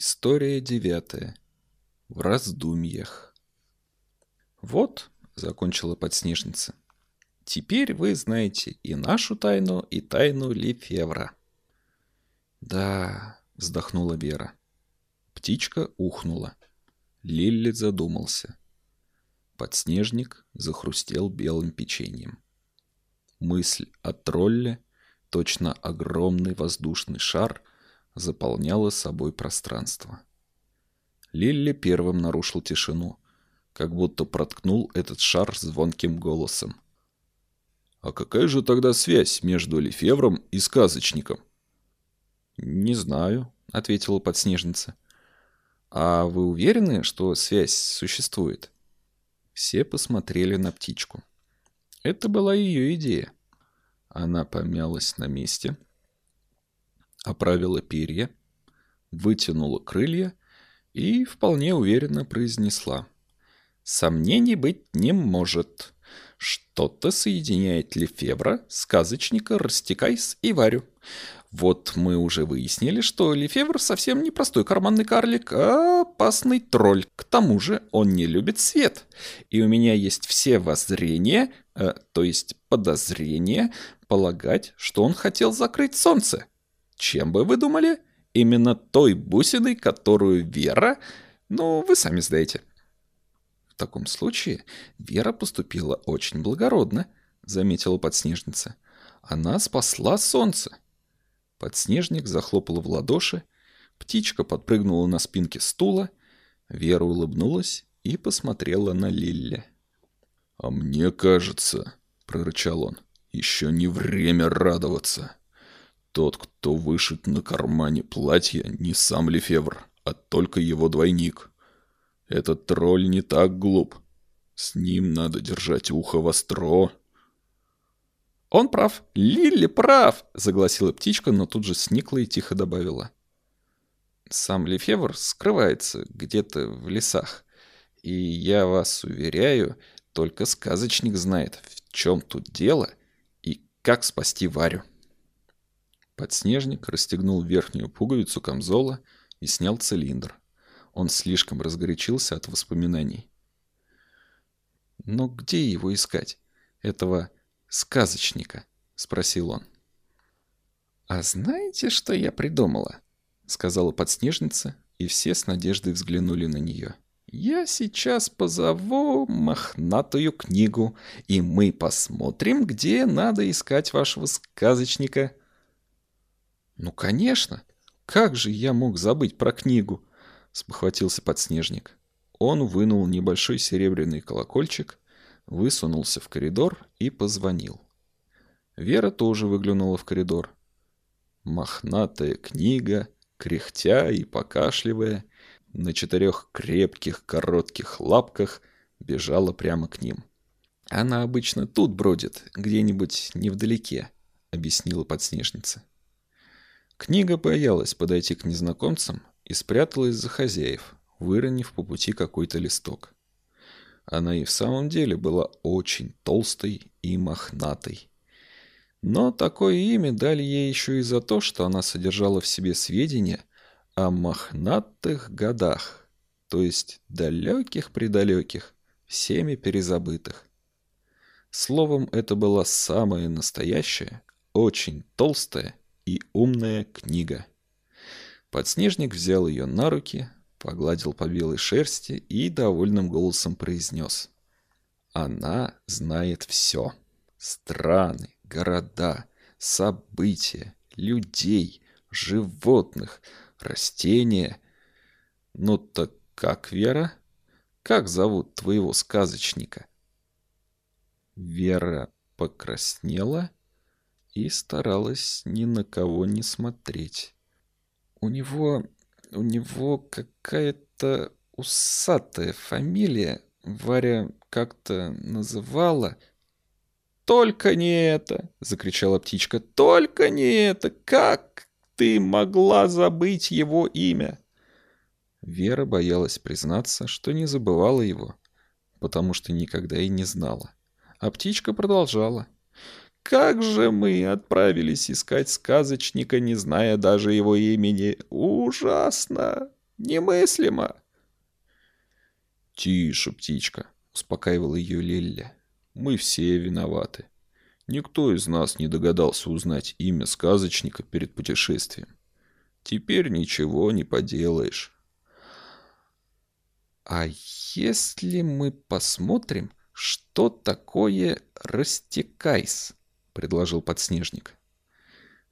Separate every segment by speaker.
Speaker 1: История девятая. В раздумьях. «Вот», — закончила подснежница, — «теперь вы знаете и нашу тайну, и тайну Лефевра». «Да», — вздохнула Вера. Птичка ухнула. Лилли задумался. Подснежник захрустел белым печеньем. Мысль о тролле, точно огромный воздушный шар, заполняла собой пространство. Лилли первым нарушил тишину, как будто проткнул этот шар звонким голосом. «А какая же тогда связь между Лефевром и сказочником?» «Не знаю», — ответила подснежница. «А вы уверены, что связь существует?» Все посмотрели на птичку. Это была ее идея. Она помялась на месте, оправила перья, вытянула крылья и вполне уверенно произнесла. «Сомнений быть не может. Что-то соединяет Лефевра, сказочника, Растекайс и Варю. Вот мы уже выяснили, что Лефевр совсем не простой карманный карлик, а опасный тролль. К тому же он не любит свет. И у меня есть все воззрения, э, то есть подозрения, полагать, что он хотел закрыть солнце. Чем бы вы думали? Именно той бусиной, которую Вера... Ну, вы сами знаете. В таком случае Вера поступила очень благородно, заметила подснежница. Она спасла солнце. Подснежник захлопал в ладоши, птичка подпрыгнула на спинке стула, Вера улыбнулась и посмотрела на Лилли. «А мне кажется, — прорычал он, — еще не время радоваться. Тот, кто вышит на кармане платья, не сам Лефевр, а только его двойник. Этот тролль не так глуп. С ним надо держать ухо востро, «Он прав! Лилли прав!» — загласила птичка, но тут же сникла и тихо добавила. «Сам Лефевр скрывается где-то в лесах. И я вас уверяю, только сказочник знает, в чем тут дело и как спасти Варю». Подснежник расстегнул верхнюю пуговицу камзола и снял цилиндр. Он слишком разгорячился от воспоминаний. Но где его искать? Этого сказочника?» — спросил он. «А знаете, что я придумала?» — сказала подснежница, и все с надеждой взглянули на нее. «Я сейчас позову мохнатую книгу, и мы посмотрим, где надо искать вашего сказочника». «Ну, конечно! Как же я мог забыть про книгу?» — спохватился подснежник. Он вынул небольшой серебряный колокольчик высунулся в коридор и позвонил. Вера тоже выглянула в коридор. Мохнатая книга, кряхтя и покашливая, на четырех крепких коротких лапках бежала прямо к ним. «Она обычно тут бродит, где-нибудь невдалеке», — объяснила подснежница. Книга боялась подойти к незнакомцам и спряталась за хозяев, выронив по пути какой-то листок. Она и в самом деле была очень толстой и мохнатой. Но такое имя дали ей еще и за то, что она содержала в себе сведения о мохнатых годах, то есть далеких-предалеких, всеми перезабытых. Словом, это была самая настоящая, очень толстая и умная книга. Подснежник взял ее на руки, погладил по белой шерсти и довольным голосом произнес. Она знает все. Страны, города, события, людей, животных, растения. Ну так как, Вера? Как зовут твоего сказочника? Вера покраснела и старалась ни на кого не смотреть. У него у него какая-то усатая фамилия. Варя как-то называла. «Только не это!» — закричала птичка. «Только не это! Как ты могла забыть его имя?» Вера боялась признаться, что не забывала его, потому что никогда и не знала. А птичка продолжала. Как же мы отправились искать сказочника, не зная даже его имени? Ужасно!
Speaker 2: Немыслимо!»
Speaker 1: «Тише, птичка», — успокаивала ее Лилля. «Мы все виноваты. Никто из нас не догадался узнать имя сказочника перед путешествием. Теперь ничего не поделаешь».
Speaker 2: «А если мы посмотрим, что такое растекайс?» — предложил подснежник.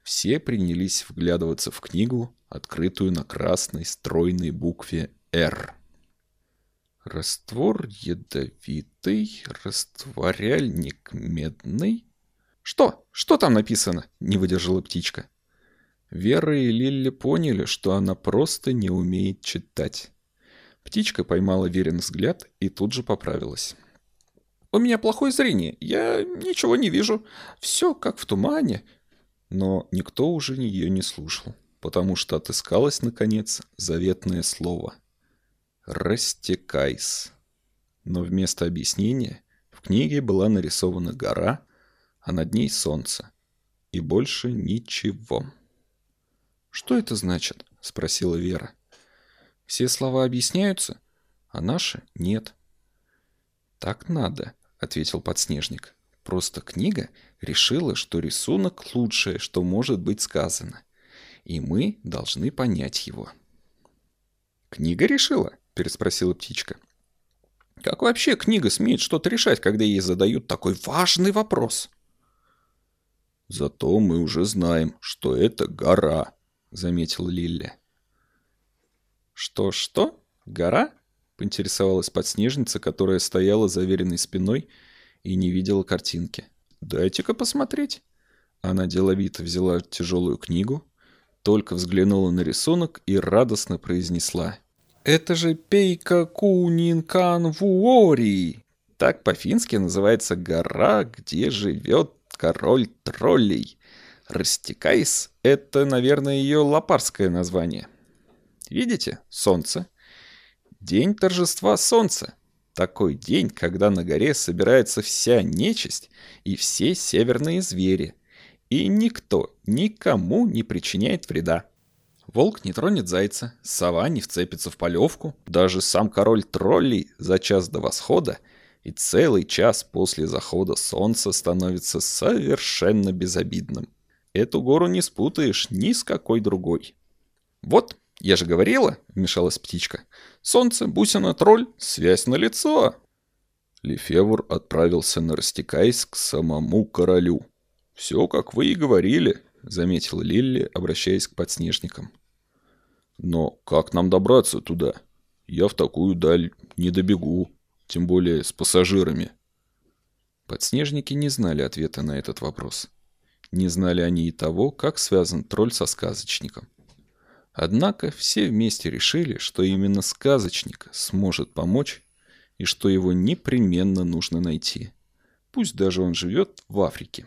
Speaker 1: Все принялись вглядываться в книгу, открытую на красной стройной букве «Р».
Speaker 2: Раствор ядовитый, растворяльник медный. Что? Что там написано? Не выдержала птичка.
Speaker 1: Вера и Лилли поняли, что она просто не умеет читать. Птичка поймала верен взгляд и тут же поправилась.
Speaker 2: «У меня плохое зрение, я ничего не вижу. Все как в тумане».
Speaker 1: Но никто уже ее не слушал, потому что отыскалось, наконец, заветное слово. «Растекайс». Но вместо объяснения в книге была нарисована гора, а над ней солнце. И больше ничего.
Speaker 2: «Что это значит?» — спросила Вера. Все слова объясняются, а наши нет.
Speaker 1: Так надо, ответил подснежник. Просто книга решила, что рисунок лучшее, что может быть сказано. И мы должны понять его.
Speaker 2: Книга решила? переспросила птичка. Как вообще книга смеет что-то решать, когда ей задают такой важный вопрос?
Speaker 1: Зато мы уже знаем, что это гора, заметил Лилля.
Speaker 2: «Что-что? Гора?» — поинтересовалась подснежница, которая стояла заверенной спиной и не видела картинки. «Дайте-ка посмотреть». Она деловито взяла тяжелую книгу, только взглянула на рисунок и радостно произнесла. «Это же Пейка Кунинкан Вуори!» Так по-фински называется гора, где живет король троллей. Растекайс — это, наверное, ее лопарское название. Видите? Солнце. День торжества солнца. Такой день, когда на горе собирается вся нечисть и все северные звери. И никто никому не причиняет вреда. Волк не тронет зайца, сова не вцепится в полевку, даже сам король троллей за час до восхода и целый час после захода солнца становится совершенно безобидным. Эту гору не спутаешь ни с какой другой. Вот «Я же говорила», — вмешалась птичка. «Солнце, бусина, тролль, связь налицо.
Speaker 1: Лефевр отправился на Растекайс к самому королю. «Все, как вы и говорили», — заметила Лилли, обращаясь к подснежникам. «Но как нам добраться туда? Я в такую даль не добегу, тем более с пассажирами». Подснежники не знали ответа на этот вопрос. Не знали они и того, как связан тролль со сказочником. Однако все вместе решили, что именно сказочник сможет помочь и что его непременно нужно найти. Пусть даже он живет в Африке.